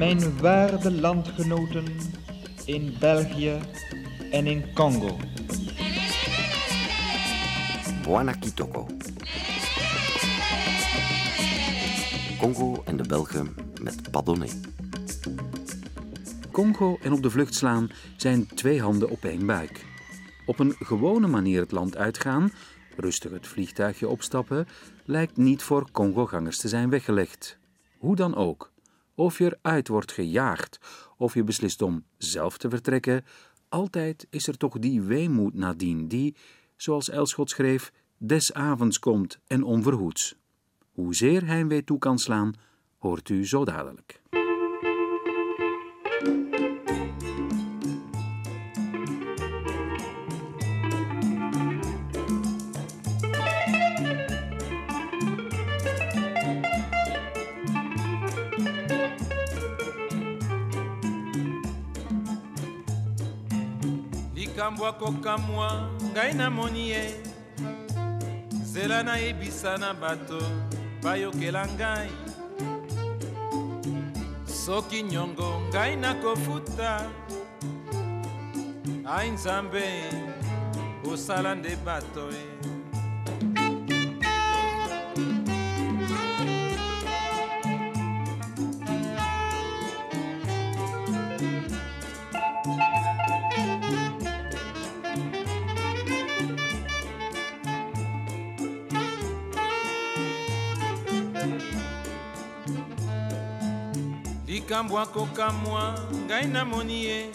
Mijn waarde landgenoten in België en in Congo. Buana Kitoko. Congo en de Belgen met Padonné. Congo en op de vlucht slaan zijn twee handen op één buik. Op een gewone manier het land uitgaan, rustig het vliegtuigje opstappen, lijkt niet voor Congogangers te zijn weggelegd. Hoe dan ook, of je eruit wordt gejaagd of je beslist om zelf te vertrekken, altijd is er toch die weemoed nadien die, zoals Elschot schreef, des avonds komt en onverhoeds. Hoezeer heimwee toe kan slaan, hoort u zo dadelijk. Likambo akokamwa ngai namoni ye. Nzela nayebisa na bato bayokela ngai. Soki nyongo ngai nakofuta ai nzambe osala nde bato e likambo akokamwa ngai namoni ye.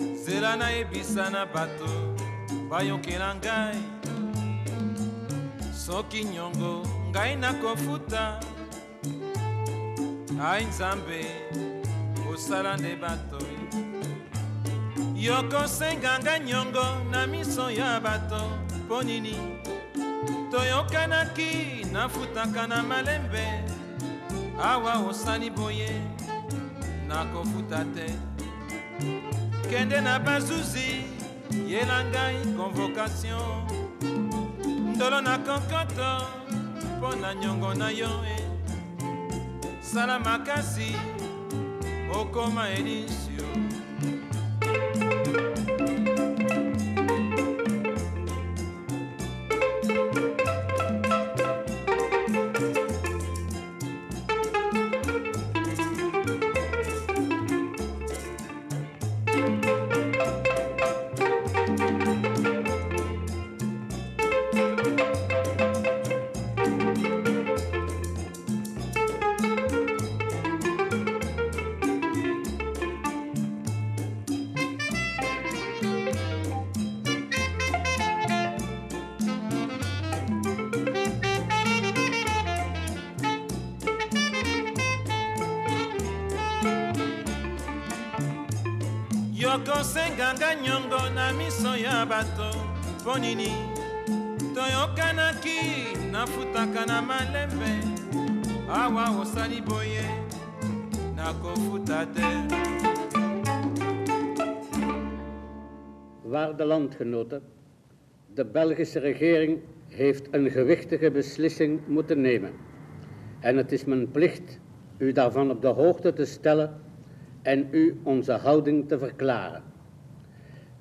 Nzela nayebisa na bato bayokela ngai. Soki nyongo ngai nakofuta. Ai nzambe osala nde bato. Yokosenga ngai nyongo na miso ya bato. Mpo nini? Toyokanaki nafutaka na malembe awa osali boye nakofuta te. Kende na bazuzi yela convocation. Ndolo na konkoto mpo na yo e. Okoma na malembe awa osali boye nakofuta te Waarde landgenoten, de Belgische regering heeft een gewichtige beslissing moeten nemen. En het is mijn plicht u daarvan op de hoogte te stellen en u onze houding te verklaren.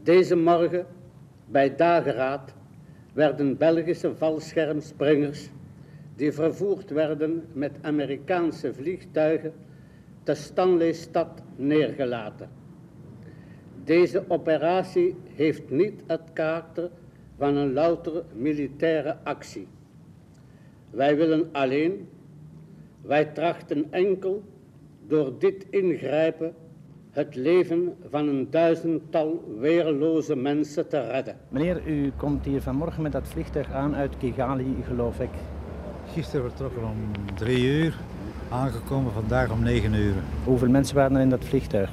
Deze morgen bij dageraad werden Belgische valschermspringers die vervoerd werden met Amerikaanse vliegtuigen te Stanleystad neergelaten. Deze operatie heeft niet het karakter van een louter militaire actie. Wij willen alleen, wij trachten enkel door dit ingrijpen het leven van een duizendtal weerloze mensen te redden. Meneer, u komt hier vanmorgen met dat vliegtuig aan uit Kigali, geloof ik. Gisteren vertrokken om drie uur, aangekomen vandaag om negen uur. Hoeveel mensen waren er in dat vliegtuig?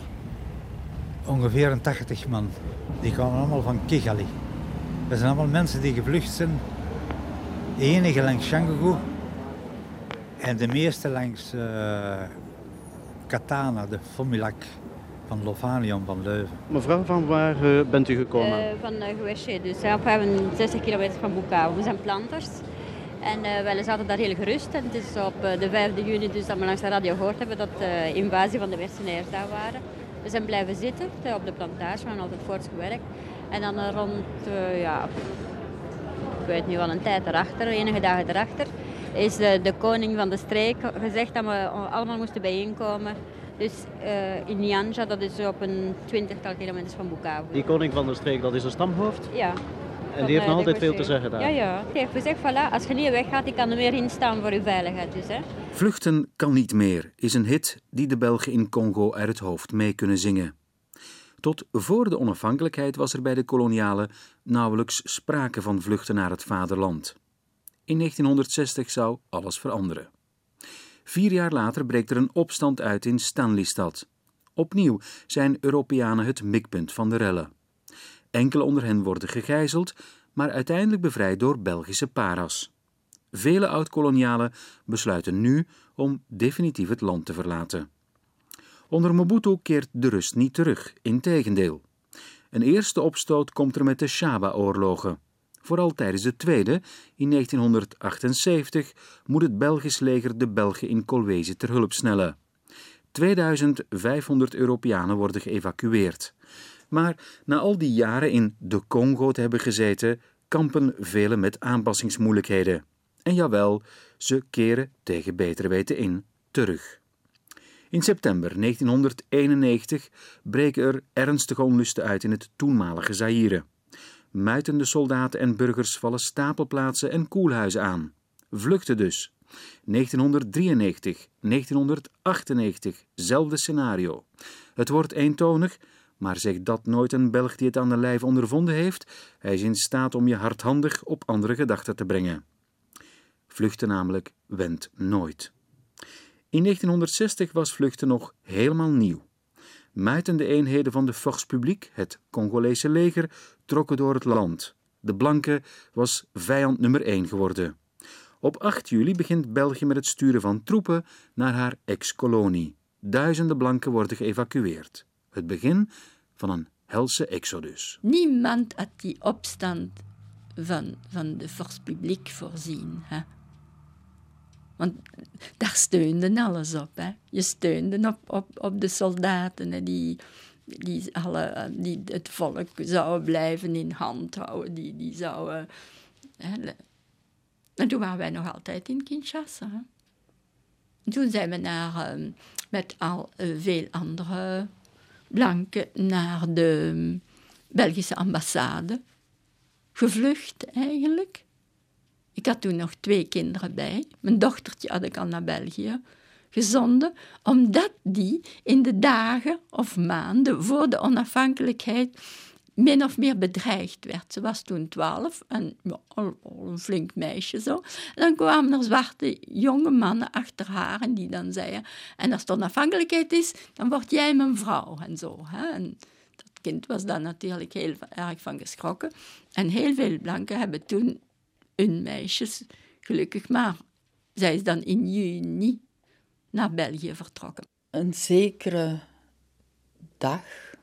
Ongeveer een 80 man. Die kwamen allemaal van Kigali. Dat zijn allemaal mensen die gevlucht zijn. Enige langs Cyangugu en de meeste langs uh, Katana, de Fomilac van Lovanium van Leuven. Mevrouw, van waar uh, bent u gekomen? Uh, van uh, Geweshe, dus op 65 kilometer van Bukavu. We zijn planters. En uh, wij zaten daar heel gerust. En het is op de 5 juni dus dat we langs de radio gehoord hebben dat de invasie van de mercenaires daar waren. We zijn blijven zitten op de plantage, we hebben altijd voortgewerkt. En dan rond, ja, ik weet niet wel, een tijd erachter, enige dagen erachter, is de, de koning van de streek gezegd dat we allemaal moesten bijeenkomen dus uh, in Nyanja, dat is op een twintigtal kilometers van Bukavu. Die koning van de streek, dat is een stamhoofd? Ja. En die heeft nog altijd veel te zeggen daar? Ja, ja. Die heeft gezegd, voilà, als je niet weggaat, ik kan er meer in staan voor uw veiligheid. Dus, hè. Vluchten kan niet meer is een hit die de Belgen in Congo uit het hoofd mee kunnen zingen. Tot voor de onafhankelijkheid was er bij de kolonialen nauwelijks sprake van vluchten naar het vaderland. In 1960 zou alles veranderen. Vier jaar later breekt er een opstand uit in Stanleystad. Opnieuw zijn Europeanen het mikpunt van de rellen. Enkele onder hen worden gegijzeld, maar uiteindelijk bevrijd door Belgische paras. Vele oud-kolonialen besluiten nu om definitief het land te verlaten. Onder Mobutu keert de rust niet terug, integendeel. Een eerste opstoot komt er met de Shaba-oorlogen. Vooral tijdens de tweede, in 1978, moet het Belgisch leger de Belgen in Kolwezi ter hulp snellen. 2500 Europeanen worden geëvacueerd. Maar na al die jaren in de Congo te hebben gezeten, kampen velen met aanpassingsmoeilijkheden. En jawel, ze keren tegen betere weten in terug. In september 1991 breken er ernstige onlusten uit in het toenmalige Zaire. Muitende soldaten en burgers vallen stapelplaatsen en koelhuizen aan. Vluchten dus. 1993, 1998, zelfde scenario. Het wordt eentonig, maar zegt dat nooit een Belg die het aan de lijf ondervonden heeft. Hij is in staat om je hardhandig op andere gedachten te brengen. Vluchten namelijk wendt nooit. In 1960 was vluchten nog helemaal nieuw. Muitende eenheden van de Force Publique, het Congolese leger, trokken door het land. De blanke was vijand nummer 1 geworden. Op 8 juli begint België met het sturen van troepen naar haar ex-kolonie. Duizenden blanken worden geëvacueerd. Het begin van een helse exodus. Niemand had die opstand van, van de Force Publique voorzien. Hè? Want daar steunde alles op. Je steunde op, op, op de soldaten die, die, alle, die het volk zouden blijven in hand houden. Die, die zouden. En toen waren wij nog altijd in Kinshasa. Toen zijn we naar, ehm, met al uh, veel andere blanken naar de Belgische ambassade gevlucht eigenlijk. Ik had toen nog twee kinderen bij. Mijn dochtertje had ik al naar België gezonden, omdat die in de dagen of maanden voor de onafhankelijkheid min of meer bedreigd werd. Ze was toen twaalf en al, een flink meisje zo. Dan kwamen er zwarte jonge mannen achter haar en die dan zeiden: En als het onafhankelijkheid is, dan word jij mijn vrouw en zo. Hè? Dat kind was daar natuurlijk heel erg van geschrokken. En heel veel blanken hebben toen hun meisjes, gelukkig maar. Zij is dan in juni naar België vertrokken. Een zekere dag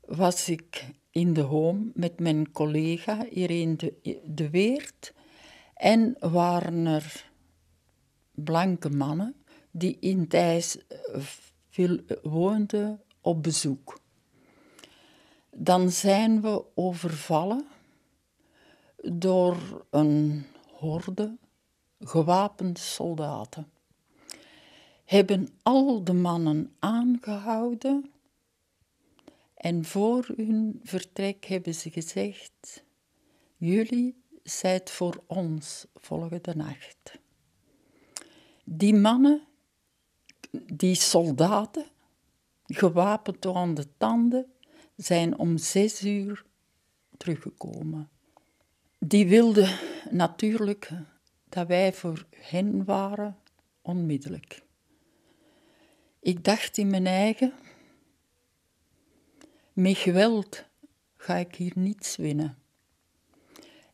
was ik in de home met mijn collega Irene de, de Weert en waren er blanke mannen die in Thijs veel woonden op bezoek. Dan zijn we overvallen door een horde gewapende soldaten. Hebben al de mannen aangehouden en voor hun vertrek hebben ze gezegd: Jullie zijt voor ons volgende nacht. Die mannen, die soldaten, gewapend door aan de tanden, zijn om zes uur teruggekomen die wilden natuurlijk dat wij voor hen waren, onmiddellijk. Ik dacht in mijn eigen, met geweld ga ik hier niets winnen.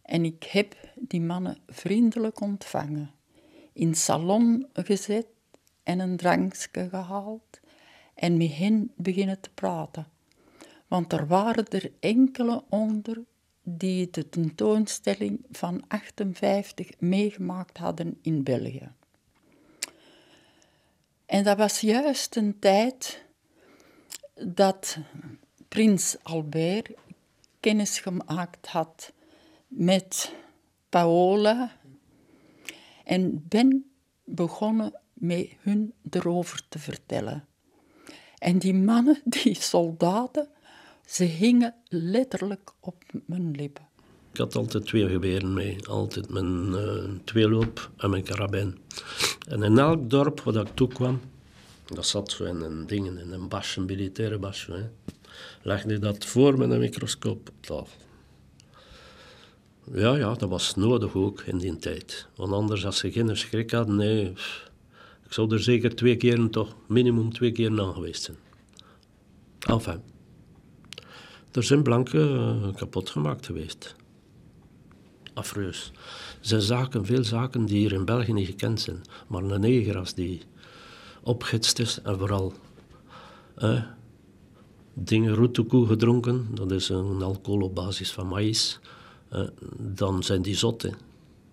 En ik heb die mannen vriendelijk ontvangen, in salon gezet en een drankje gehaald en met hen beginnen te praten. Want er waren er enkele onder die de tentoonstelling van 58 meegemaakt hadden in België. En dat was juist een tijd dat prins Albert kennis gemaakt had met Paola en ben begonnen met hun erover te vertellen. En die mannen, die soldaten, ze hingen letterlijk op mijn lippen. Ik had altijd twee geweren mee. Altijd mijn uh, tweeloop en mijn karabijn. En in elk dorp waar ik toekwam, dat zat zo in een ding, in een basje, een militaire basje, hè, legde dat voor met een microscoop op tafel. Ja, ja, dat was nodig ook in die tijd. Want anders, als ze geen schrik hadden, nee, ik zou er zeker twee keer, toch minimum twee keer na geweest zijn. Enfin. Er zijn blanken uh, kapot gemaakt geweest. Afreus. Er zijn zaken, veel zaken die hier in België niet gekend zijn. Maar een neger als die opgitst is en vooral eh, dingen roetoekoe gedronken, dat is een alcohol op basis van maïs, eh, dan zijn die zot. Hè.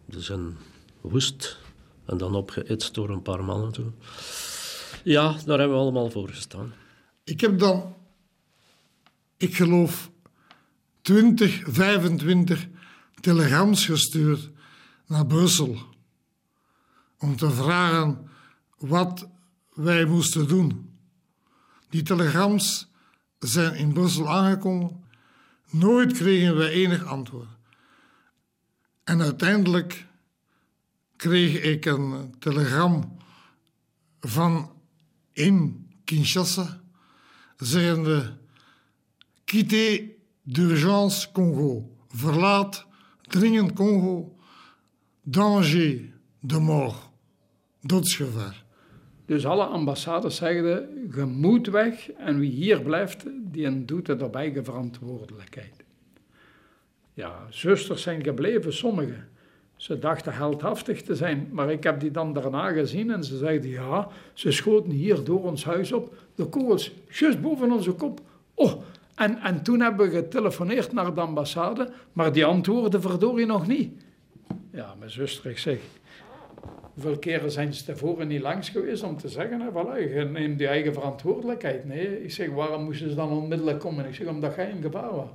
Die zijn woest en dan opgehitst door een paar mannen toe. Ja, daar hebben we allemaal voor gestaan. Ik heb dan ik geloof, 20, 25 telegrams gestuurd naar Brussel om te vragen wat wij moesten doen. Die telegrams zijn in Brussel aangekomen. Nooit kregen wij enig antwoord. En uiteindelijk kreeg ik een telegram van in Kinshasa, zeggende Quittez d'urgence Congo. Verlaat dringend Congo. Danger de mort. Doodsgevaar. Dus alle ambassades zeggen, je moet weg en wie hier blijft, die doet het op eigen verantwoordelijkheid. Ja, zusters zijn gebleven, sommigen. Ze dachten heldhaftig te zijn, maar ik heb die dan daarna gezien en ze zeiden, ja, ze schoten hier door ons huis op, de kogels juist boven onze kop. Oh, en, en toen hebben we getelefoneerd naar de ambassade, maar die antwoorden verdorie nog niet. Ja, mijn zuster, ik zeg, hoeveel keren zijn ze tevoren niet langs geweest om te zeggen, hè, voilà, je neemt je eigen verantwoordelijkheid. Nee, ik zeg, waarom moesten ze dan onmiddellijk komen? Ik zeg, omdat jij in gevaar was.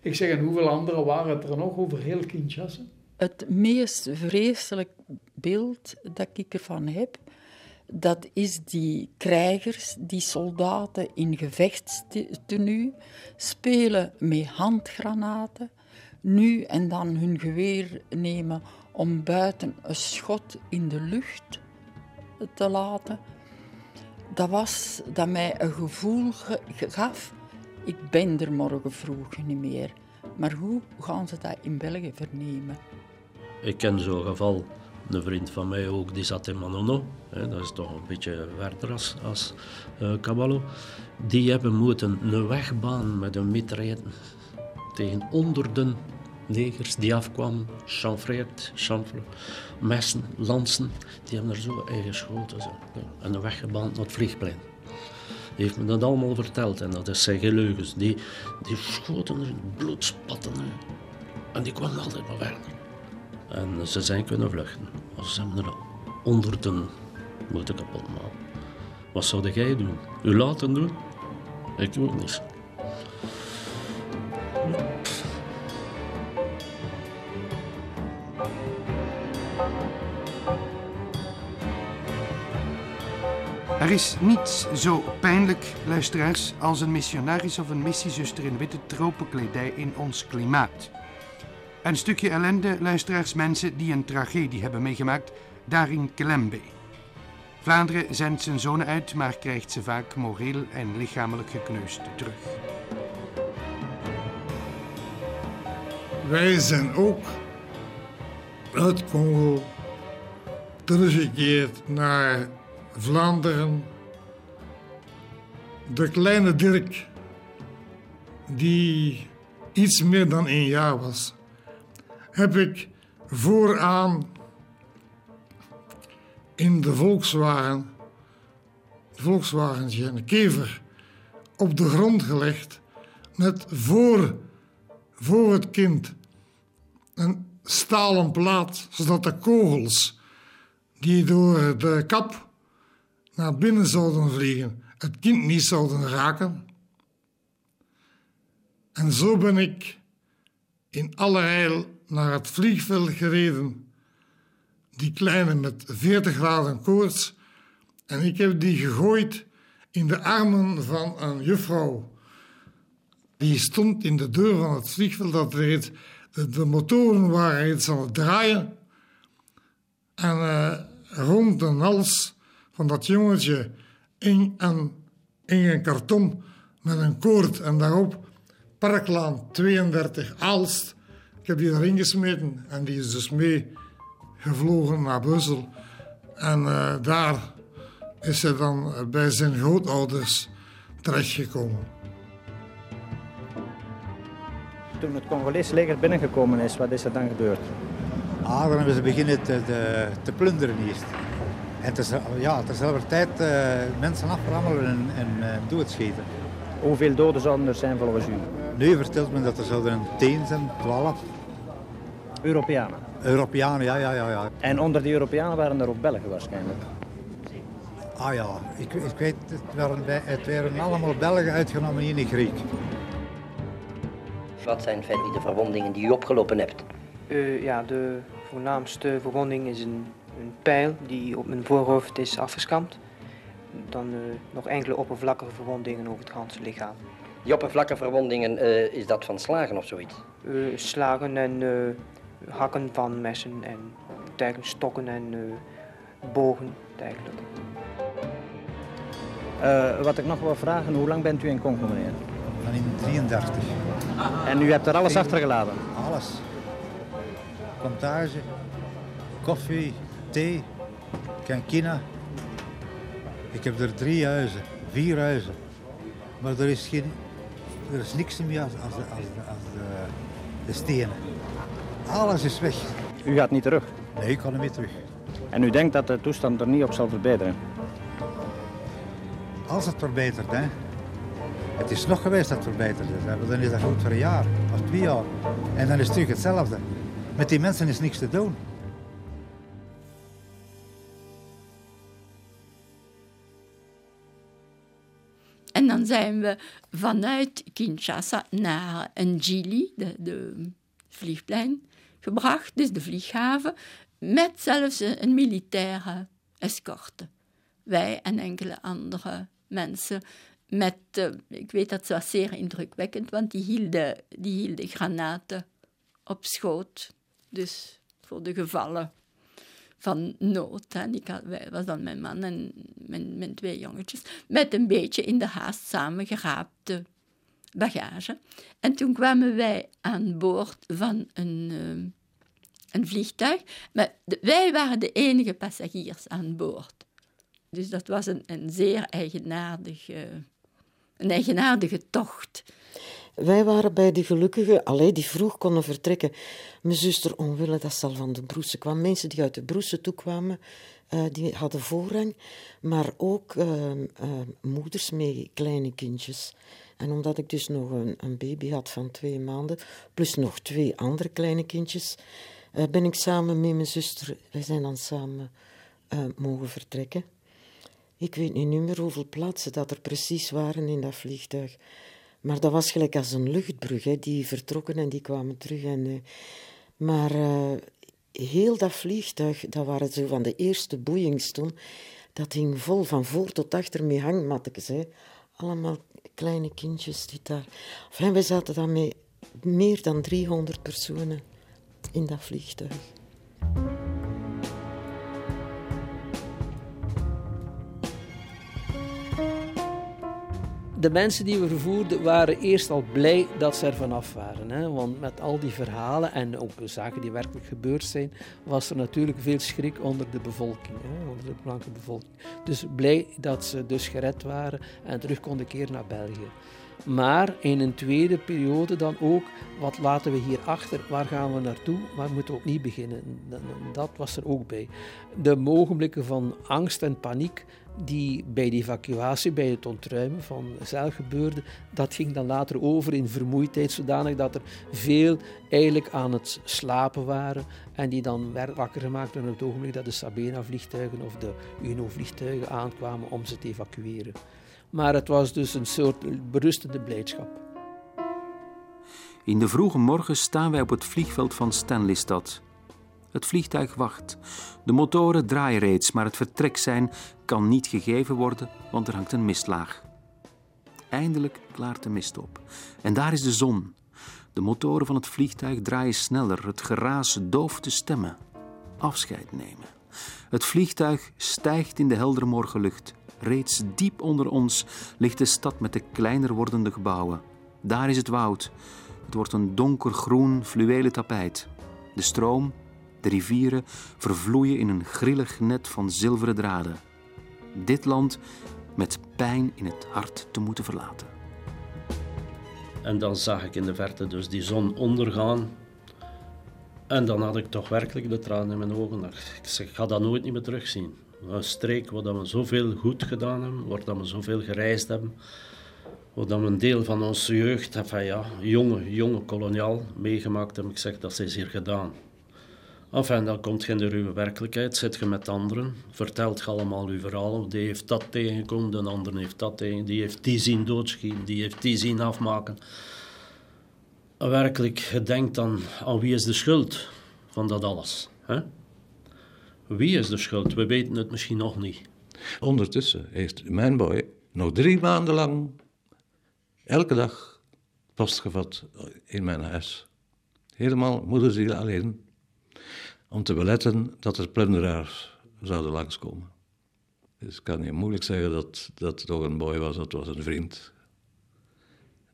Ik zeg, en hoeveel anderen waren er nog over heel Kinshasa? Het meest vreselijk beeld dat ik ervan heb, dat is die krijgers, die soldaten in gevechtstenu, spelen met handgranaten, nu en dan hun geweer nemen om buiten een schot in de lucht te laten. Dat was dat mij een gevoel gaf, ik ben er morgen vroeg niet meer. Maar hoe gaan ze dat in België vernemen? Ik ken zo'n geval een vriend van mij ook, die zat in Manono. Hè, dat is toch een beetje verder als, uh, Caballo. Die hebben moeten een wegbaan met een mitrailletten tegen honderden negers die afkwamen, chanfreerd, chanfle, messen, lansen. Die hebben er zo in geschoten. Zo. En een weggebaan naar het vliegplein. Die heeft me dat allemaal verteld en dat zijn leugens. Die, die schoten er bloedspatten. En die kwamen altijd maar verder. En ze zijn kunnen vluchten. Maar ze hebben er honderden moeten kapot. Wat zou jij doen? U laten doen? Ik ook niet. Er is niets zo pijnlijk, luisteraars, als een missionaris of een missiezuster in witte tropenkledij in ons klimaat. Een stukje ellende, luisteraars, mensen die een tragedie hebben meegemaakt, daar in Kelembe. Vlaanderen zendt zijn zonen uit, maar krijgt ze vaak moreel en lichamelijk gekneusd terug. Wij zijn ook uit Congo teruggekeerd naar Vlaanderen. De kleine Dirk, die iets meer dan een jaar was, heb ik vooraan in de Volkswagen, de Volkswagen een kever, op de grond gelegd met voor voor het kind een stalen plaat, zodat de kogels die door de kap naar binnen zouden vliegen, het kind niet zouden raken. En zo ben ik in allerijl naar het vliegveld gereden. Die kleine met 40 graden koorts. En ik heb die gegooid in de armen van een juffrouw. Die stond in de deur van het vliegveld. Dat reed, de, motoren waren iets aan het draaien. En uh, rond de hals van dat jongetje in een, in een karton met een koord en daarop Parklaan 32 Aalst. Ik heb die erin gesmeten en die is dus mee gevlogen naar Brussel. En uh, daar is hij dan bij zijn grootouders terechtgekomen. Toen het Congolese leger binnengekomen is, wat is er dan gebeurd? Ah, dan hebben ze beginnen te, te, te plunderen eerst. En te, ja, terzelfde tijd uh, mensen aframmelen en, en uh, doodschieten. Hoeveel doden zouden er zijn volgens u? Nu vertelt men dat er zouden een 10 zijn, 12. Europeanen? Europeanen, ja, ja, ja, ja. En onder die Europeanen waren er ook Belgen waarschijnlijk? Ah ja, ik, ik weet, het waren, het waren allemaal Belgen uitgenomen in de Griek. Wat zijn feitelijk de verwondingen die u opgelopen hebt? Uh, ja, de voornaamste verwonding is een, een pijl die op mijn voorhoofd is afgeskampt. Dan uh, nog enkele oppervlakkige verwondingen over het ganse lichaam. Die oppervlakkige verwondingen, uh, is dat van slagen of zoiets? slagen en hakken van messen en dergelijke stokken en bogen, dergelijke. wat ik nog wil vragen, hoe lang bent u in Congo, meneer? Van in 33. En u hebt er alles achtergelaten? Alles. Plantage, koffie, thee, kankina. Ik heb er drie huizen, vier huizen. Maar er is, geen, er is niks meer als, als, de, als, de, als de, de stenen. Alles is weg. U gaat niet terug? Nee, ik ga niet meer terug. En u denkt dat de toestand er niet op zal verbeteren? Als het verbetert, hè. Het is nog geweest dat het verbeterd is. Dan is dat goed voor een jaar of twee jaar. En dan is het terug hetzelfde. Met die mensen is niks te doen. En dan zijn we vanuit Kinshasa naar Njili, de, de vliegplein, gebracht, dus de vlieghaven, met zelfs een militaire escorte. Wij en enkele andere mensen met, uh, ik weet dat was zeer indrukwekkend, want die hielden, die hielden granaten op schoot. Dus voor de gevallen van nood. Hè. Ik was dan mijn man en mijn, mijn twee jongetjes. Met een beetje in de haast samengeraapte bagage. En toen kwamen wij aan boord van een, uh, een vliegtuig. Maar wij waren de enige passagiers aan boord. Dus dat was een, een zeer eigenaardig, uh, een eigenaardige tocht. Wij waren bij die gelukkigen, alleen die vroeg konden vertrekken. Mijn zuster omwille dat ze al van de broesen kwam. Mensen die uit de broesen toekwamen, uh, die hadden voorrang. Maar ook uh, uh, moeders met kleine kindjes. En omdat ik dus nog een, een, baby had van twee maanden, plus nog twee andere kleine kindjes, ben ik samen met mijn zuster, wij zijn dan samen mogen vertrekken. Ik weet niet meer hoeveel plaatsen dat er precies waren in dat vliegtuig. Maar dat was gelijk als een luchtbrug. Hè. Die vertrokken en die kwamen terug. En, uh, maar heel dat vliegtuig, dat waren zo van de eerste boeiings dat hing vol van voor tot achter met hangmatjes. Hè. Allemaal kleine kindjes die daar... Enfin, we zaten dan met meer dan 300 personen in dat vliegtuig. De mensen die we vervoerden waren eerst al blij dat ze er vanaf waren. Hè? Want met al die verhalen en ook zaken die werkelijk gebeurd zijn, was er natuurlijk veel schrik onder de bevolking, hè? onder de blanke bevolking. Dus blij dat ze dus gered waren en terug konden keren naar België. Maar in een tweede periode dan ook, wat laten we hier achter, waar gaan we naartoe, waar moeten we opnieuw beginnen. Dat was er ook bij. De ogenblikken van angst en paniek die bij de evacuatie, bij het ontruimen van zeil gebeurde, dat ging dan later over in vermoeidheid, zodanig dat er veel eigenlijk aan het slapen waren en die dan werd wakker gemaakt op het ogenblik dat de Sabena-vliegtuigen of de UNO-vliegtuigen aankwamen om ze te evacueren. Maar het was dus een soort berustende blijdschap. In de vroege morgen staan wij op het vliegveld van Stanleystad. Het vliegtuig wacht. De motoren draaien reeds, maar het vertrek zijn kan niet gegeven worden, want er hangt een mistlaag. Eindelijk klaart de mist op. En daar is de zon. De motoren van het vliegtuig draaien sneller, het geraas dooft de stemmen. Afscheid nemen. Het vliegtuig stijgt in de heldere morgenlucht. Reeds diep onder ons ligt de stad met de kleiner wordende gebouwen. Daar is het woud. Het wordt een donkergroen fluwelen tapijt. De stroom, de rivieren vervloeien in een grillig net van zilveren draden. Dit land met pijn in het hart te moeten verlaten. En dan zag ik in de verte dus die zon ondergaan. En dan had ik toch werkelijk de tranen in mijn ogen. Ik zeg, ga dat nooit niet meer terugzien. Een streek waar we zoveel goed gedaan hebben, waar we zoveel gereisd hebben. Waar we een deel van onze jeugd, enfin ja, jonge, jonge koloniaal meegemaakt hebben. Ik zeg, dat is hier gedaan. Enfin, dan komt je in de ruwe werkelijkheid, zit je met anderen, vertelt je allemaal uw verhalen. Die heeft dat tegengekomen, de ander heeft dat tegen, die heeft die zien doodschieten, die heeft die zien afmaken. Werkelijk, je denkt dan, aan wie is de schuld van dat alles? Hè? Wie is de schuld? We weten het misschien nog niet. Ondertussen heeft mijn boy nog drie maanden lang elke dag post gevat in mijn huis. Helemaal moederziel alleen om te beletten dat er plunderaars zouden langskomen. Dus ik kan je moeilijk zeggen dat dat toch een boy was, dat was een vriend.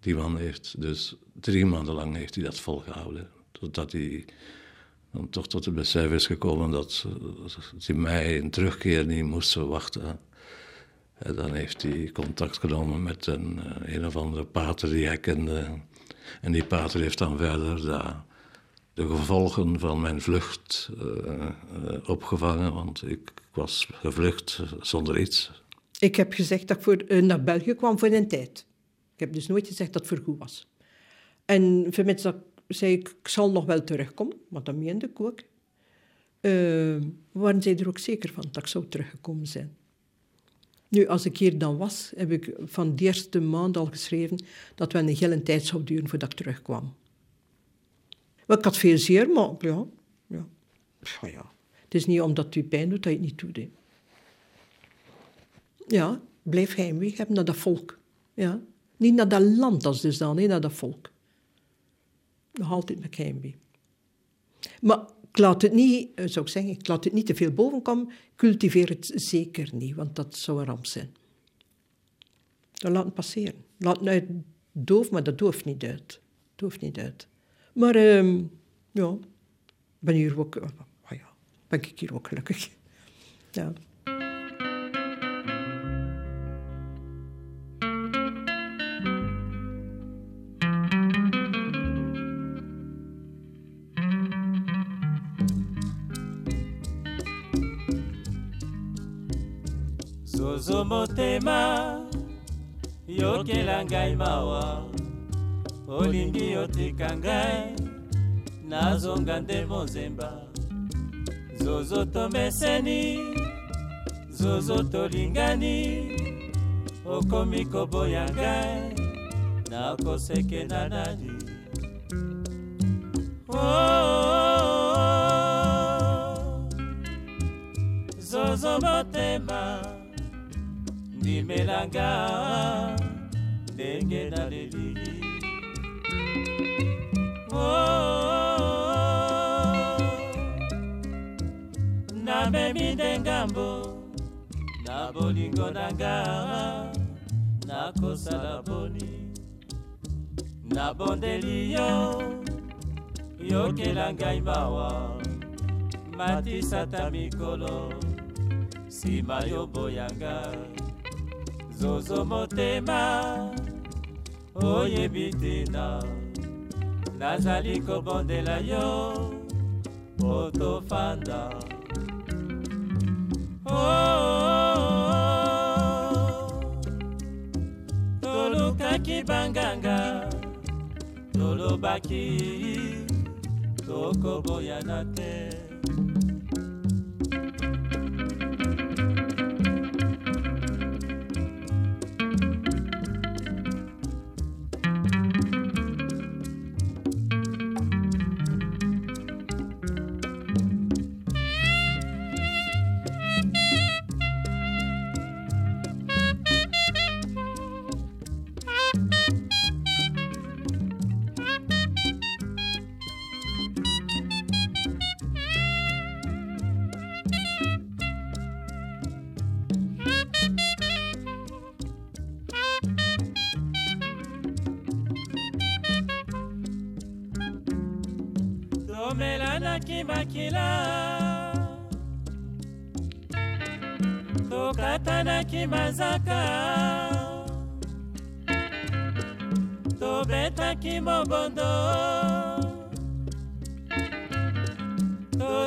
Die man heeft dus drie maanden lang heeft hij dat volgehouden. Totdat hij dan toch tot het besef is gekomen dat, dat hij mij een terugkeer niet moest wachten. En dan heeft hij contact genomen met een, eh, een of andere pater die hij kende. En die pater heeft dan verder daar de gevolgen van mijn vlucht uh, opgevangen, want ik was gevlucht zonder iets. Ik heb gezegd dat ik voor, uh, naar België kwam voor een tijd. Ik heb dus nooit gezegd dat het voor goed was. En vermits dat zei ik, ik zal nog wel terugkomen, want dat meende ik ook. waren zij er ook zeker van dat ik zou teruggekomen zijn. Nu, als ik hier dan was, heb ik van de eerste maand al geschreven dat het een hele tijd zou duren voordat ik terugkwam. Maar ik had veel zeer, maar ja. ja. ja. Het is niet omdat u pijn doet dat je het niet doet. Hè. Ja, blijf heimwee hebben naar dat volk. Ja. Niet naar dat land als dus dan, nee, naar dat volk. Nog altijd met heimwee. Maar ik laat het niet, eh, zou ik zeggen, ik laat het niet te veel boven komen. Cultiveer het zeker niet, want dat zou een ramp zijn. Dat laat het passeren. Laat het uit doof, maar dat dooft niet uit. Dooft niet uit. Maar um, ja, ben hier ook, oh ja, ben ik hier ook gelukkig. Ja. zozo motema yokela ngai mawa olingi otika ngai nazonga nde mozemba zozo tomeseni zozo tolingani okomi koboya ngai nakosekena nani oh, oh, oh. zozo motema ndimelanga ndenge naleli Oh, namemi nde ngambo na bolingo na nga nakosala boni. Nabondeli yo yokela ngai mawa matisata mikolo nsima zozo motema oyebi te na nazali kobondela yo otofanda oh, oh, oh. tolukaki banganga tolobaki tokoboyana te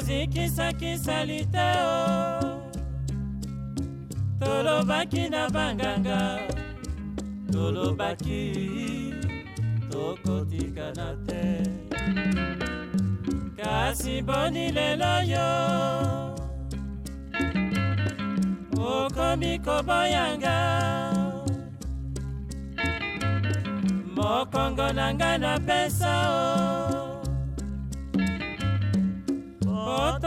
tozikisaki saliteo tolobaki na banganga. Tolobaki tokotikana te. Kasi boni lelo yo. Okomi koboyanga. Mokongo na ngai napesa o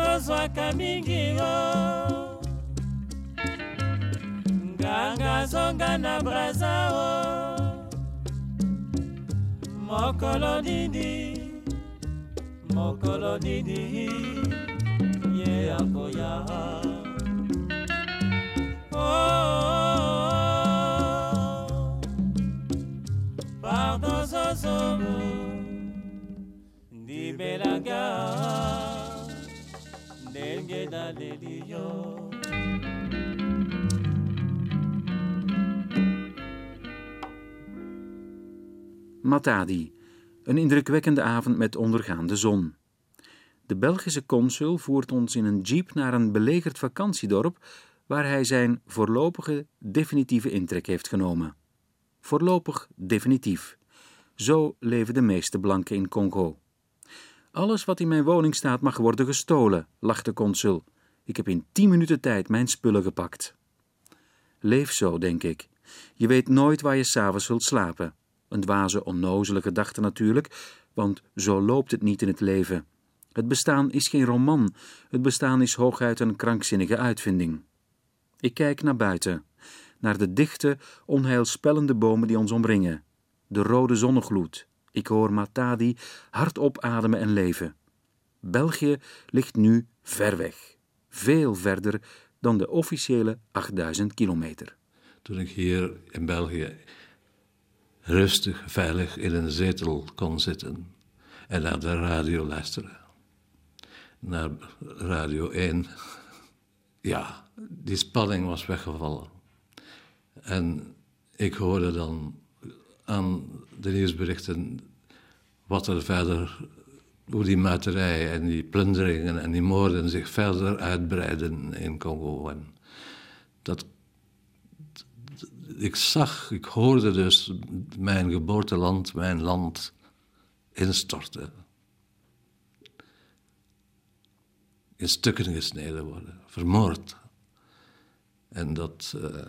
tozwaka mingi o nganga zonga na braza o mokolo nini? Mokolo nini? Ye akoya oh, pardon zozomo ndibelanga yo Matadi, een indrukwekkende avond met ondergaande zon. De Belgische consul voert ons in een jeep naar een belegerd vakantiedorp waar hij zijn voorlopige definitieve intrek heeft genomen. Voorlopig definitief. Zo leven de meeste blanken in Congo. Alles wat in mijn woning staat mag worden gestolen, lacht de consul. Ik heb in tien minuten tijd mijn spullen gepakt. Leef zo, denk ik. Je weet nooit waar je s'avonds zult slapen. Een dwaze, onnozele gedachte natuurlijk, want zo loopt het niet in het leven. Het bestaan is geen roman, het bestaan is hooguit een krankzinnige uitvinding. Ik kijk naar buiten, naar de dichte, onheilspellende bomen die ons omringen, de rode zonnegloed. Ik hoor Matadi hardop ademen en leven. België ligt nu ver weg, veel verder dan de officiële 8000 kilometer. Toen ik hier in België rustig, veilig in een zetel kon zitten en naar de radio luisteren. Naar Radio 1. Ja, die spanning was weggevallen. En ik hoorde dan aan de nieuwsberichten wat er verder, hoe die muiterij en die plunderingen en die moorden zich verder uitbreiden in Congo. En dat ik zag, ik hoorde dus mijn geboorteland, mijn land instorten. In stukken gesneden worden, vermoord. En dat. Uh,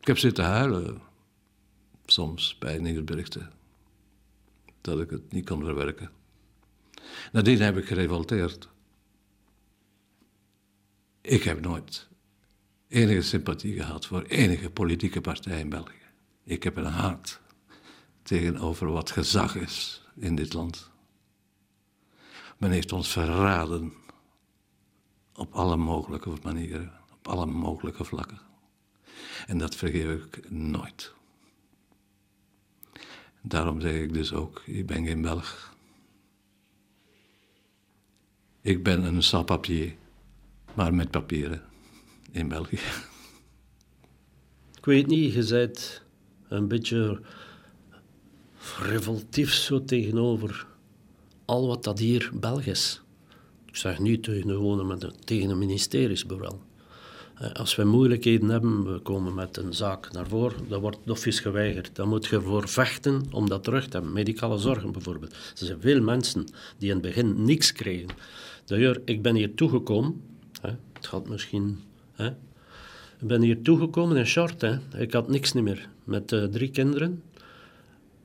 ik heb zitten huilen, soms bij nieuwsberichten, dat ik het niet kon verwerken. Nadien heb ik gerevolteerd. Ik heb nooit enige sympathie gehad voor enige politieke partij in België. Ik heb een haat tegenover wat gezag is in dit land. Men heeft ons verraden op alle mogelijke manieren, op alle mogelijke vlakken. En dat vergeef ik nooit. Daarom zeg ik dus ook, ik ben geen Belg. Ik ben een sans-papier, maar met papieren in België. Ik weet niet, je bent een beetje revoltief zo tegenover al wat dat hier Belgisch. Ik zeg niet met de, tegen de ministeries. Eh, Als we moeilijkheden hebben, we komen met een zaak naar voren, dan wordt dofjes geweigerd. Dan moet je voor vechten om dat terug te hebben. Medicale zorgen bijvoorbeeld. Er zijn veel mensen die in het begin niks kregen. D'ailleurs, ik ben hier toegekomen, hè, het gaat misschien... Hè, ik ben hier toegekomen in short, hè. ik had niks niet meer. Met eh, drie kinderen.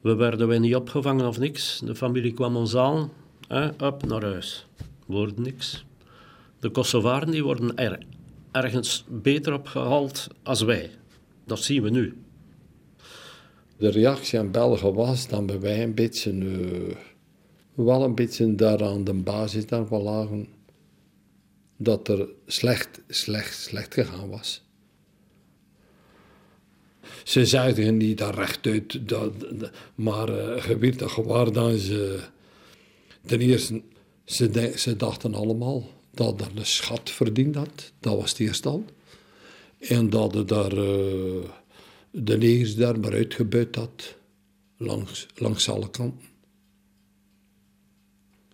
We werden wij niet opgevangen of niks. De familie kwam ons aan, hè, naar huis. Wordt niks. De Kosovaren die worden er ergens beter opgehaald als wij. Dat zien we nu. De reactie aan België was dat bij wij een beetje, eh, wel een beetje daar aan de basis daar wel lagen, dat er slecht, slecht, slecht gegaan was. Ze zeiden niet dat rechtuit, dat, maar uh, je gewaar dan ze... Ten eerste, ze dachten allemaal dat er een schat verdiend had. Dat was het eerste al. En dat er daar, eh, de negers daar maar uitgebuit had. Langs, langs alle kanten.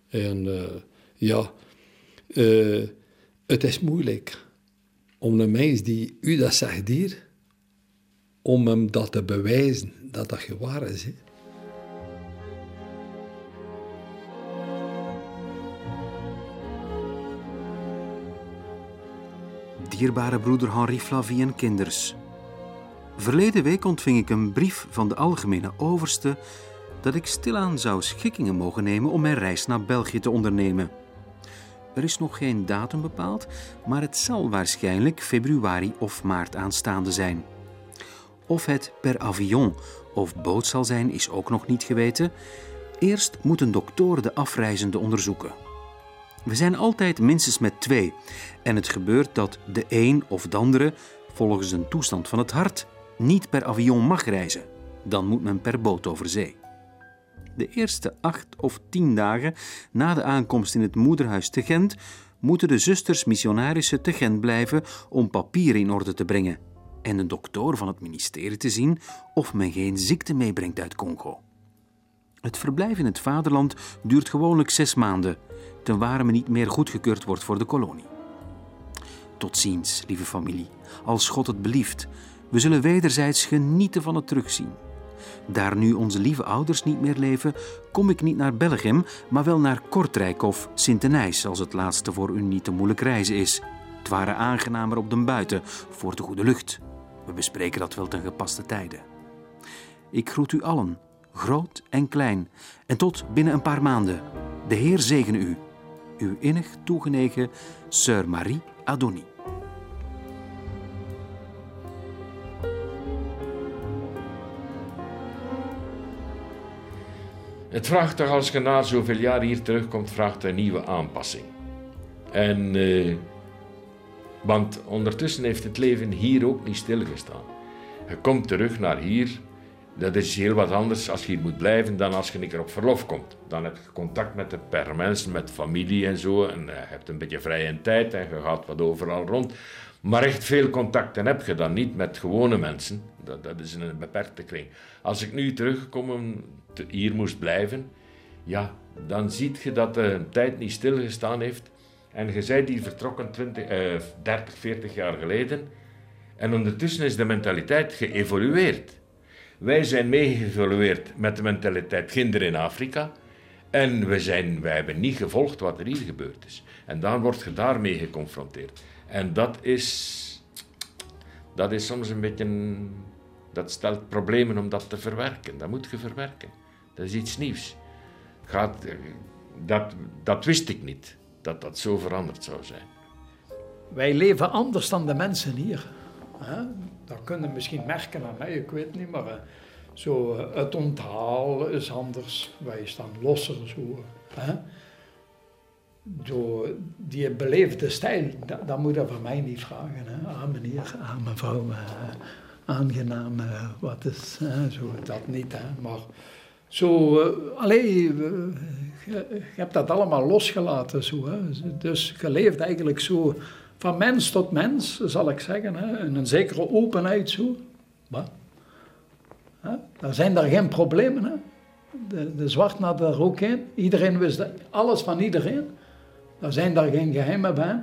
En eh, ja, eh, het is moeilijk om een mens die u dat zegt hier, om hem dat te bewijzen dat dat gewaar is. Dierbare broeder Henri Flavie en kinders. Verleden week ontving ik een brief van de algemene overste dat ik stilaan zou schikkingen mogen nemen om mijn reis naar België te ondernemen. Er is nog geen datum bepaald, maar het zal waarschijnlijk februari of maart aanstaande zijn. Of het per avion of boot zal zijn, is ook nog niet geweten. Eerst moet een dokter de afreizende onderzoeken. We zijn altijd minstens met twee en het gebeurt dat de een of de andere, volgens een toestand van het hart, niet per avion mag reizen. Dan moet men per boot over zee. De eerste acht of tien dagen na de aankomst in het moederhuis te Gent moeten de zusters missionarissen te Gent blijven om papieren in orde te brengen en de dokter van het ministerie te zien of men geen ziekte meebrengt uit Congo. Het verblijf in het vaderland duurt gewoonlijk zes maanden, ten ware men niet meer goedgekeurd wordt voor de kolonie. Tot ziens, lieve familie, als God het belieft. We zullen wederzijds genieten van het terugzien. Daar nu onze lieve ouders niet meer leven, kom ik niet naar Belgium, maar wel naar Kortrijk of Sint-Denijs, als het laatste voor u niet te moeilijk reizen is. Het waren aangenamer op den buiten, voor de goede lucht. We bespreken dat wel ten gepaste tijden. Ik groet u allen, groot en klein, en tot binnen een paar maanden. De Heer zegene u. Uw innig toegenegen Sœur Marie Adonie. Het vraagt toch, als je na zoveel jaar hier terugkomt, vraagt een nieuwe aanpassing. En, eh, want ondertussen heeft het leven hier ook niet stilgestaan. Je komt terug naar hier, dat is heel wat anders als je hier moet blijven dan als je een keer op verlof komt. Dan heb je contact met de per mensen, met familie en zo, en je hebt een beetje vrije tijd en je gaat wat overal rond. Maar echt veel contacten heb je dan niet met gewone mensen. Dat, dat is een beperkte kring. Als ik nu teruggekomen te- hier moest blijven, ja, dan ziet je dat de tijd niet stilgestaan heeft. En je bent hier vertrokken 20, eh, 30, 40 jaar geleden. En ondertussen is de mentaliteit geëvolueerd. Wij zijn meegeëvolueerd met de mentaliteit kinderen in Afrika. En we, zijn, wij hebben niet gevolgd wat er hier gebeurd is. En dan word je daarmee geconfronteerd. En dat is, dat is soms een beetje. Dat stelt problemen om dat te verwerken. Dat moet je verwerken. Dat is iets nieuws. Gaat, dat, dat wist ik niet, dat dat zo veranderd zou zijn. Wij leven anders dan de mensen hier. Dat kunnen we misschien merken aan mij, ik weet niet, maar eh, zo, eh, het onthaal is anders. Wij staan losser zo. Hè? Zo, die beleefde stijl, dat, moet je van mij niet vragen. Hè? Aan meneer, aan mevrouw, eh, aangenaam, eh, wat is, hè? zo, dat niet. Hè? Maar zo, eh, allee, eh, je, je hebt dat allemaal losgelaten. Zo, hè? Dus je leeft eigenlijk zo van mens tot mens, zal ik zeggen. Hè? En een zekere openheid zo. Maar, hè? Dan zijn er geen problemen. Hè? De, de zwart had er ook geen. Iedereen wist alles van iedereen. Daar zijn daar geen geheimen bij.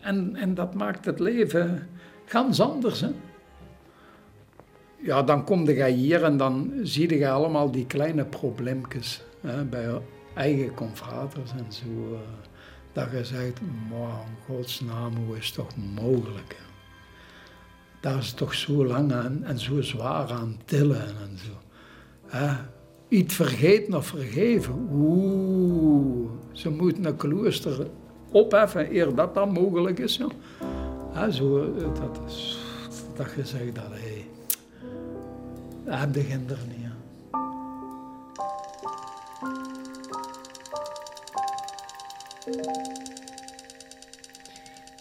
En, en dat maakt het leven Gans anders. Ja, dan kom je hier en dan zie je allemaal die kleine probleempjes bij eigen confraters en zo. Dat je zegt, maar godsnaam, hoe is het toch mogelijk? Daar is toch zo lang aan en zo zwaar aan tillen en zo. Hè? Iets vergeten of vergeven. Oeh, ze moeten een klooster opheffen eer dat dat mogelijk is. Hè, zo, dat, is, dat je zegt dat, dat heb je kinder niet.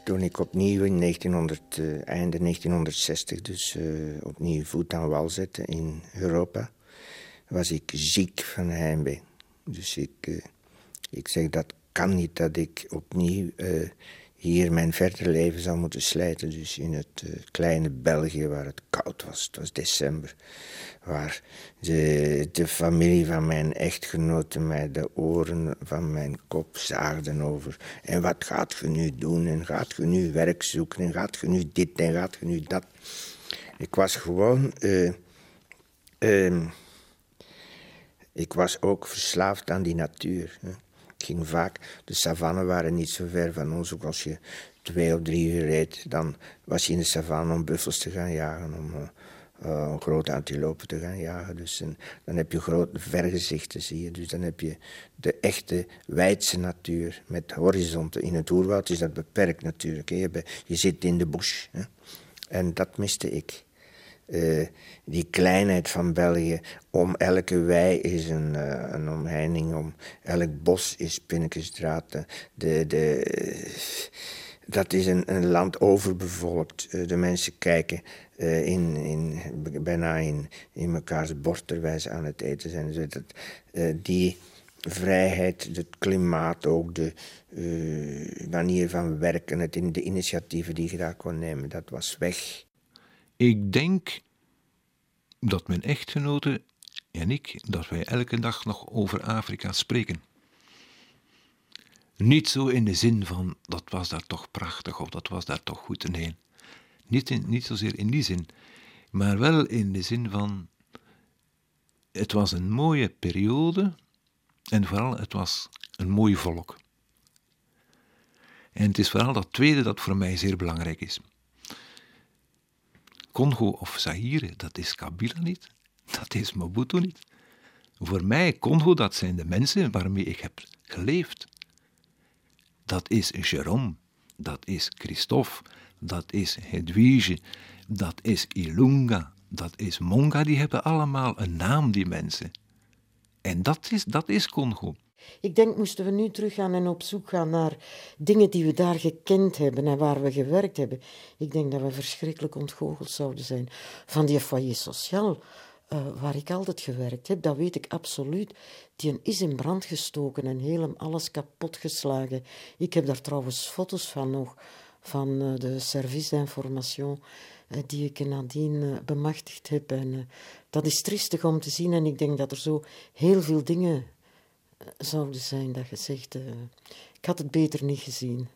Toen ik opnieuw in 1900, uh, einde 1960 dus uh, opnieuw voet aan wal zette in Europa, was ik ziek van heimwee. Dus ik, uh, ik zeg dat kan niet dat ik opnieuw hier mijn verder leven zou moeten slijten. Dus in het kleine België waar het koud was. Het was december waar de, de familie van mijn echtgenote mij de oren van mijn kop zaagden over. En wat gaat je nu doen? En gaat je nu werk zoeken? En gaat je nu dit? En gaat je nu dat? Ik was gewoon... Uh, uh, ik was ook verslaafd aan die natuur. Hè. Ging vaak... De savannen waren niet zo ver van ons. Ook als je twee of drie uur reed, dan was je in de savanne om buffels te gaan jagen. Om, uh, uh, een grote antilopen te gaan jagen. Dus dan heb je grote vergezichten, zie je. Dus dan heb je de echte wijdse natuur met horizonten. In het oerwoud is dat beperkt natuurlijk. Hè. Je, je, zit in de bush. Hè. En dat miste ik. Uh, die kleinheid van België. Om elke wei is een, uh, een omheining. Om elk bos is pinnekesdraad. De, de, dat is een, een land overbevolkt. de mensen kijken in, in, bijna in, in mekaars bord terwijl ze aan het eten zijn. Dus die vrijheid, het klimaat ook, de manier van werken, het de initiatieven die je daar kon nemen, dat was weg. Ik denk dat mijn echtgenote en ik, dat wij elke dag nog over Afrika spreken. Niet zo in de zin van dat was daar toch prachtig of dat was daar toch goed. Nee, niet, niet zozeer in die zin, maar wel in de zin van. Het was een mooie periode en vooral het was een mooi volk. En het is vooral dat tweede dat voor mij zeer belangrijk is. Congo of Zaire, dat is Kabila niet, dat is Mobutu niet. Voor mij, Congo, dat zijn de mensen waarmee ik heb geleefd. Dat is Jérôme, dat is Christophe, dat is Hedwige, dat is Ilunga, dat is Monga, die hebben allemaal een naam, die mensen. En dat is, dat is Congo. Ik denk, moesten we nu teruggaan en op zoek gaan naar dingen die we daar gekend hebben en waar we gewerkt hebben. Ik denk dat we verschrikkelijk ontgoocheld zouden zijn. Van die foyer sociaal, uh, waar ik altijd gewerkt heb, dat weet ik absoluut. Die is in brand gestoken en helemaal alles kapot geslagen. Ik heb daar trouwens foto's van nog van uh, de service d'information uh, die ik nadien bemachtigd heb. En dat is triestig om te zien en ik denk dat er zo heel veel dingen zouden zijn dat je zegt, ik had het beter niet gezien.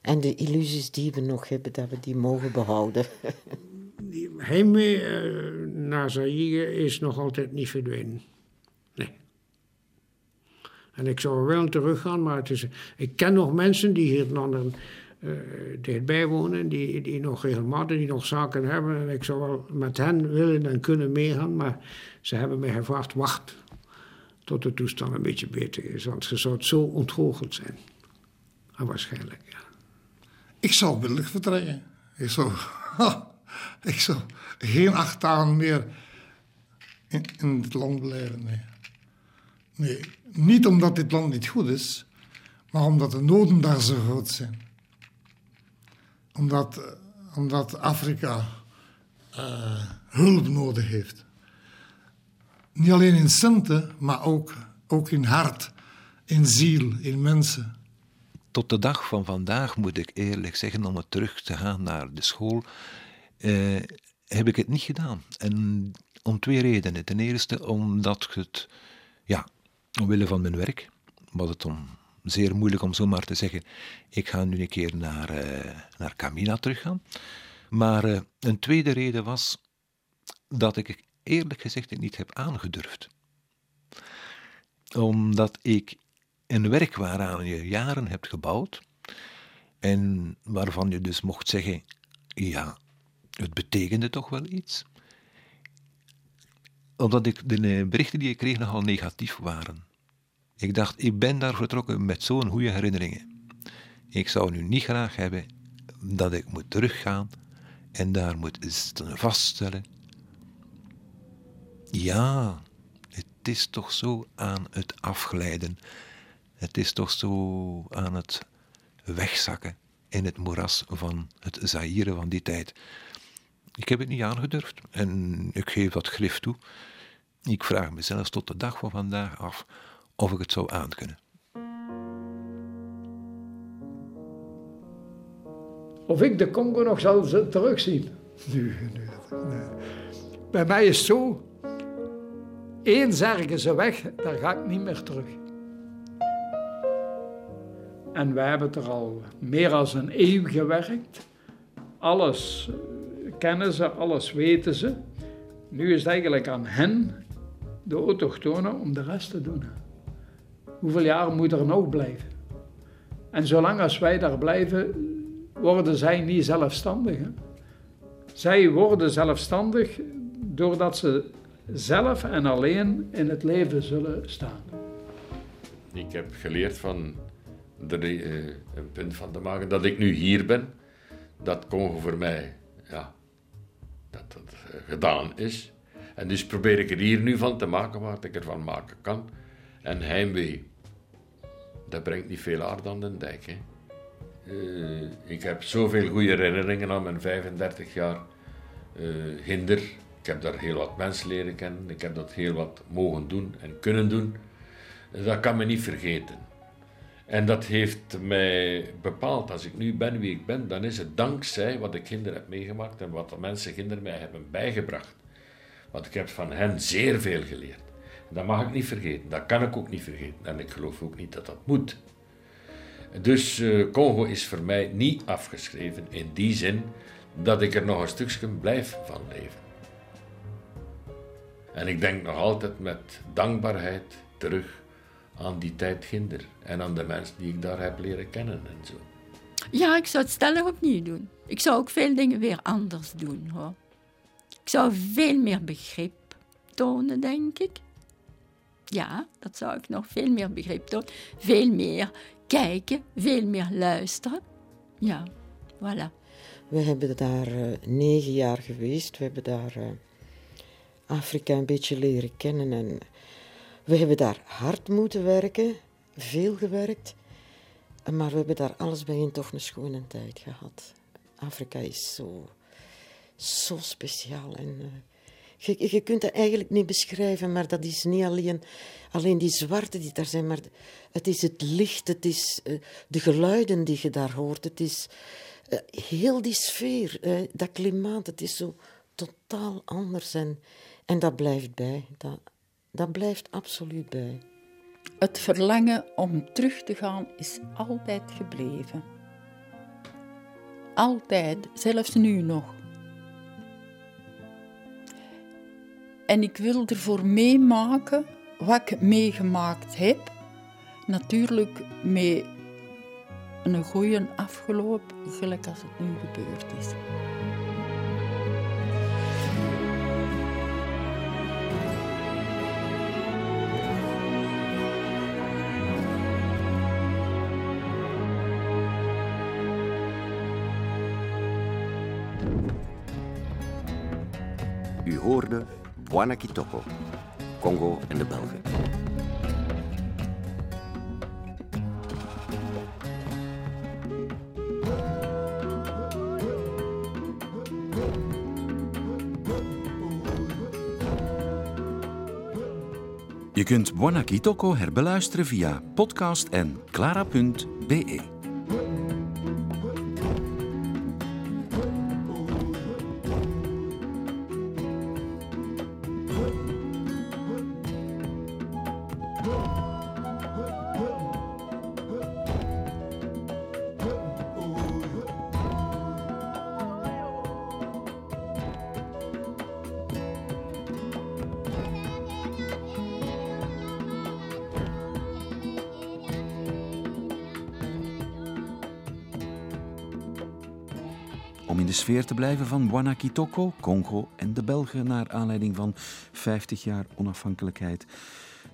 En de illusies die we nog hebben, dat we die mogen behouden. die heimwee naar Zaire is nog altijd niet verdwenen. Nee. En ik zou wel teruggaan, maar het is, ik ken nog mensen die hier dan uh, wonen, die, die nog regelmatig, die nog zaken hebben. En ik zou wel met hen willen en kunnen meegaan, maar ze hebben mij gevraagd, wacht tot de toestand een beetje beter is, want ze zou het zo ontgoocheld zijn. En waarschijnlijk, ja. Ik zou willig vertrekken. Ik zou, ik geen acht dagen meer in, in het land blijven, nee. Nee, niet omdat dit land niet goed is, maar omdat de noden daar zo groot zijn. Omdat, eh, omdat Afrika uh, hulp nodig heeft. Niet alleen in centen, maar ook, ook in hart, in ziel, in mensen. Tot de dag van vandaag moet ik eerlijk zeggen, om terug te gaan naar de school, eh, heb ik het niet gedaan. En om twee redenen. Ten eerste omdat het, ja, omwille van mijn werk was het om zeer moeilijk om zomaar te zeggen: ik ga nu een keer naar, uh, naar Camina teruggaan. Maar uh, een tweede reden was dat ik eerlijk gezegd niet heb aangedurfd. Omdat ik een werk waaraan je jaren hebt gebouwd en waarvan je dus mocht zeggen: ja, het betekende toch wel iets. Omdat ik, de berichten die ik kreeg nogal negatief waren. Ik dacht, ik ben daar vertrokken met zo'n goede herinneringen. Ik zou nu niet graag hebben dat ik moet teruggaan en daar moet vaststellen. Ja, het is toch zo aan het afglijden. Het is toch zo aan het wegzakken in het moeras van het Zaire van die tijd. Ik heb het niet aangedurfd en ik geef dat grif toe. Ik vraag mezelf tot de dag van vandaag af of ik het zou aankunnen. Of ik de Congo nog zal terugzien? Nu, nu, nee. Bij mij is het zo, eens ergens ze weg, daar ga ik niet meer terug. En wij hebben er al meer dan een eeuw gewerkt. Alles kennen ze, alles weten ze. Nu is het eigenlijk aan hen, de autochtonen, om de rest te doen. Hoeveel jaren moet er nog blijven? En zolang als wij daar blijven, worden zij niet zelfstandig. Zij worden zelfstandig doordat ze zelf en alleen in het leven zullen staan. Ik heb geleerd van er uh, een punt van te maken dat ik nu hier ben. Dat Congo voor mij, ja, dat dat uh, gedaan is. En dus probeer ik er hier nu van te maken wat ik ervan maken kan. En heimwee, dat brengt niet veel aard aan de dijk. Uh, ik heb zoveel goede herinneringen aan mijn 35 jaar hinder. Heb daar heel wat mensen leren kennen. Ik heb dat heel wat mogen doen en kunnen doen. Dat kan me niet vergeten. En dat heeft mij bepaald. Als ik nu ben wie ik ben, dan is het dankzij wat ik kinderen heb meegemaakt en wat de mensen kinderen mij hebben bijgebracht. Want ik heb van hen zeer veel geleerd. Dat mag ik niet vergeten. Dat kan ik ook niet vergeten. En ik geloof ook niet dat dat moet. Dus uh, Congo is voor mij niet afgeschreven in die zin dat ik er nog een stukje blijf van leven. En ik denk nog altijd met dankbaarheid terug aan die tijd ginder en aan de mensen die ik daar heb leren kennen en zo. Ja, ik zou het stellig opnieuw doen. Ik zou ook veel dingen weer anders doen hoor. Ik zou veel meer begrip tonen, denk ik. Ja, dat zou ik nog veel meer begrip tonen. Veel meer kijken, veel meer luisteren. Ja, voilà. We hebben daar uh, negen jaar geweest. We hebben daar uh, Afrika een beetje leren kennen en we hebben daar hard moeten werken, veel gewerkt, maar we hebben daar alles bij toch een schone tijd gehad. Afrika is zo, zo speciaal en uh, je, je, kunt het eigenlijk niet beschrijven, maar dat is niet alleen, alleen die zwarte die daar zijn, maar het is het licht, het is uh, de geluiden die je daar hoort, het is uh, heel die sfeer, dat klimaat, het is zo totaal anders en, en dat blijft bij. Dat, dat blijft absoluut bij. Het verlangen om terug te gaan is altijd gebleven. Altijd, zelfs nu nog. En ik wil ervoor meemaken wat ik meegemaakt heb. Natuurlijk met een goede afgeloop, gelijk als het nu gebeurd is. Bwana Kitoko, Congo en de Belgen. Je kunt Bwana Kitoko herbeluisteren via podcast en clara.be. Om in de sfeer te blijven van Bwana Kitoko, Congo en de Belgen naar aanleiding van 50 jaar onafhankelijkheid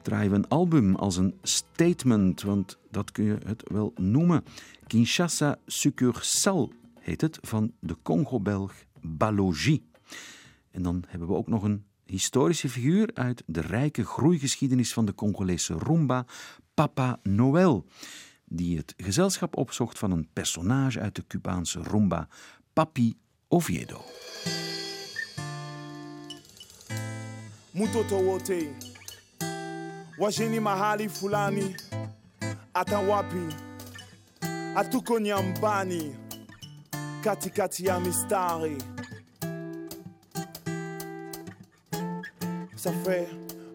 draaien we een album als een statement, want dat kun je het wel noemen. Kinshasa Succursal heet het, van de Congo-Belg Balogi. En dan hebben we ook nog een historische figuur uit de rijke groeigeschiedenis van de Congolese rumba, Papa Noël, die het gezelschap opzocht van een personage uit de Cubaanse rumba, Papi Oviedo. Mutoto wote wajeni mahali fulani hata wapi hatuko nyambani katikati ya mistari. Ça fait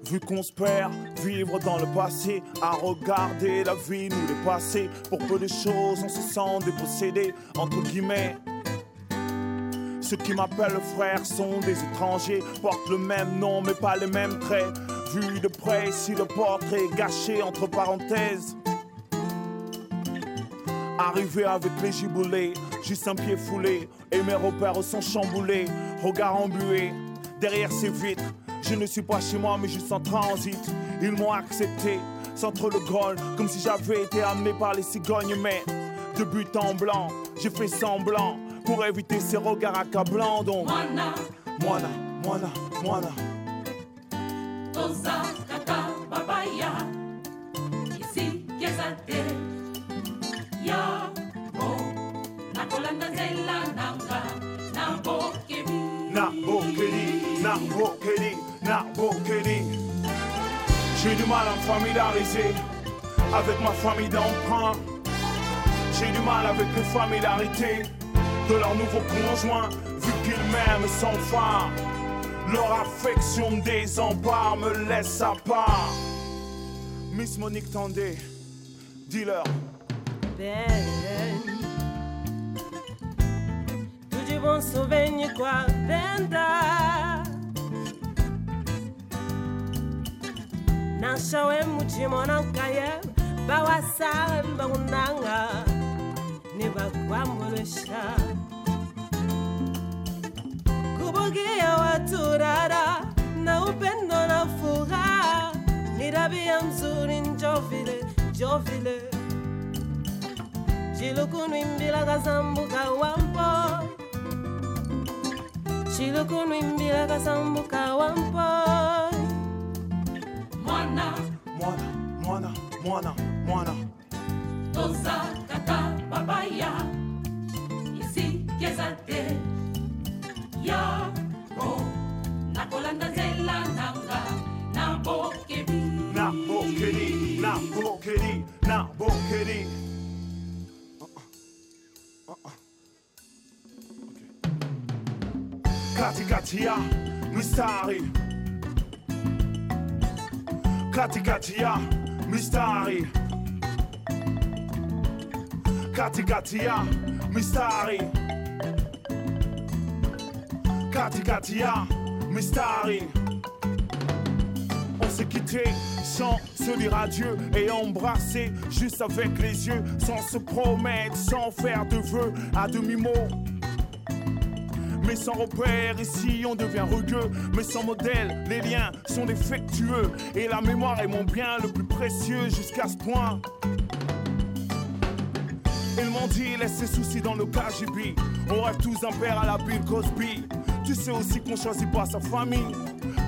vu qu'on se perd vivre dans le passé à regarder la vie nous dépasser. Pour peu de choses on se sent dépossédé entre guillemets ceux qui m'appellent frère sont des étrangers, portent le même nom mais pas les mêmes traits. Vu de près, si le portrait est gâché entre parenthèses. Arrivé avec les giboulés, juste un pied foulé, et mes repères sont chamboulés. Regard embué, derrière ces vitres. Je ne suis pas chez moi, mais juste en transit. Ils m'ont accepté, sans trop le groll, comme si j'avais été amené par les cigognes. Mais de but en blanc, j'ai fait semblant pour éviter ces regards accablants. Donc, Moana, Moana, Moana. toza kaka babaya isi keza te ya bo nakolanda nzela nanga na bokebi Na bokedi, na bokedi, na bokedi. J'ai du mal à me familiariser avec ma famille d'emprunt. J'ai du mal avec les familiarités de leur nouveau conjoint, vu qu'ils m'aiment sans phare. Leur affection me désempare, me laisse à part. Miss Monique Tandé, dis-leur. Ben, tudo bom só venho com a venda. Nashawe muchimo nankaye bawasamba unanga nibakwamulesha ugea watu rara na upendo na furaha. Ni tabia mzuri wampo. Wampo. Mwana mwana mwana mwana mwana. tozakata babaya. Isikeza Katikatia, nakolanda nzela nanga mistari. Katikati mistari. Katikati mistari. Katikatia, mistari. Katikatia, mistari. On s'est quitté sans se dire adieu et embrasser juste avec les yeux, sans se promettre, sans faire de vœux à demi-mot. Mais sans repère, ici on devient rugueux, mais sans modèle, les liens sont défectueux et la mémoire est mon bien le plus précieux jusqu'à ce point. Ils m'ont dit laisse ses soucis dans le KGB On rêve tous d'un père à la Bill Cosby Tu sais aussi qu'on choisit pas sa famille.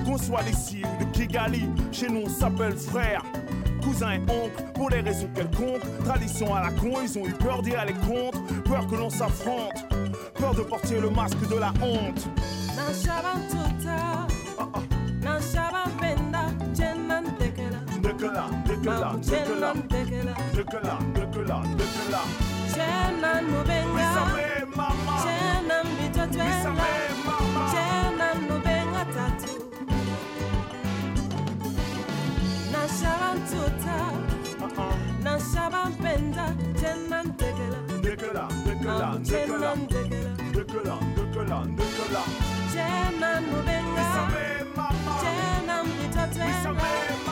Qu'on soit d'ici ou de Kigali Chez nous on s'appelle frère Cousin et oncle, pour les raisons quelconques. Tradition à la con, ils ont eu peur d'y aller contre Peur que l'on s'affronte Peur de porter le masque de la honte. Nashabampenda chenantekela. Ndekela, ndekela, ndekela chenantekela. Ndekela, ndekela, ndekela chena nubenga chena mbito bampenda tena ndekela ndekela ndekela ndekela oh, ndekela ndekela ndekela tena nubenga tena mbitatena